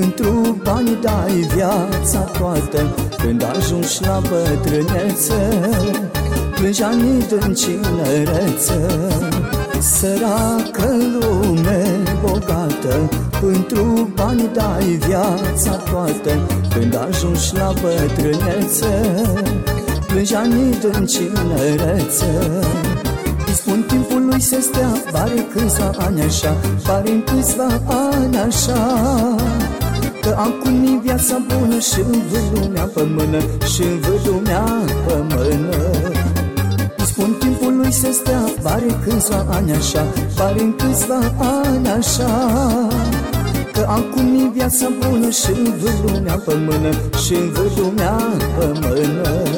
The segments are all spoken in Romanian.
bogată Pentru bani dai viața toată Când ajungi la bătrâneță Plângi anii din cinerăță Săracă lume bogată Pentru bani dai viața toată Când ajungi la bătrâneță Plângi anii din cinerăță îți spun timpul lui să stea Pare câțiva ani așa Pare în câțiva ani așa Că acum e viața bună și în lumea pe mână și în lumea pe mână. Îi spun timpul lui să stea Pare câțiva ani așa Pare în câțiva ani așa. Că acum e viața bună și în lumea pe mână și în lumea pe mână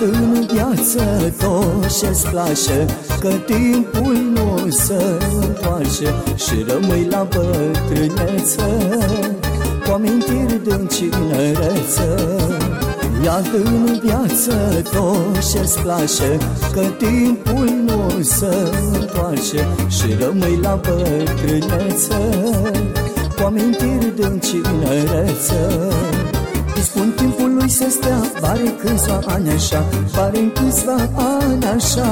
în viață tot ce-ți place Că timpul nu se întoarce Și rămâi la bătrâneță Cu amintiri din cinereță Ia în viață tot ce-ți place Că timpul nu se întoarce Și rămâi la bătrâneță Cu amintiri din cinereță îți spun timpul lui să stea Pare câțiva ani așa Pare în câțiva ani așa.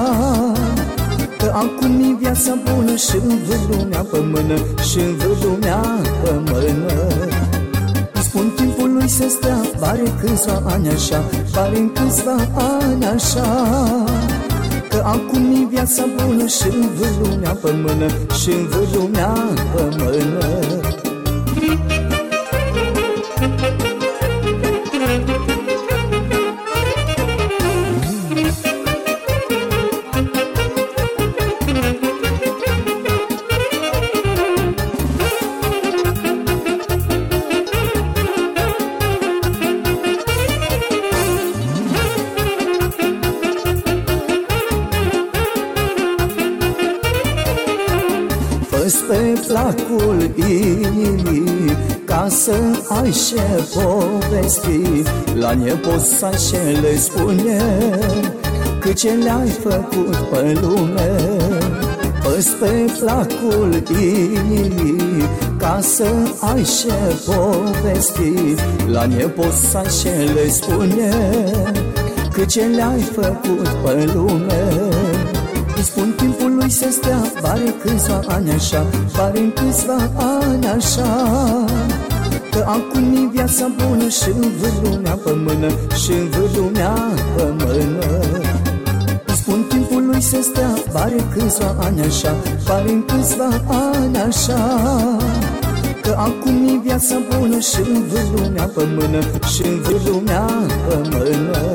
Că acum e viața bună Și în lumea pe mână Și în lumea pe mână. Îți spun timpul lui să stea Pare câțiva ani așa Pare în câțiva ani așa. Că acum e viața bună Și în lumea pe mână Și în lumea pe mână Fă-ți pe placul inimii Ca să ai ce povesti. La nepoți să ce le spune Cât ce le-ai făcut pe lume. Fă-ți pe placul inimii Ca să ai ce povesti. La nepoți să ce le spune Cât ce le-ai făcut pe lume. îi spun timpul lui să stea Pare câțiva ani așa Pare în câțiva ani așa. Că acum e viața bună Și în lumea pe mână Și în lumea pe mână. Îi spun timpul lui să stea Pare câțiva ani așa Pare în câțiva ani așa. Că acum e viața bună Și în lumea pe mână Și în lumea pe mână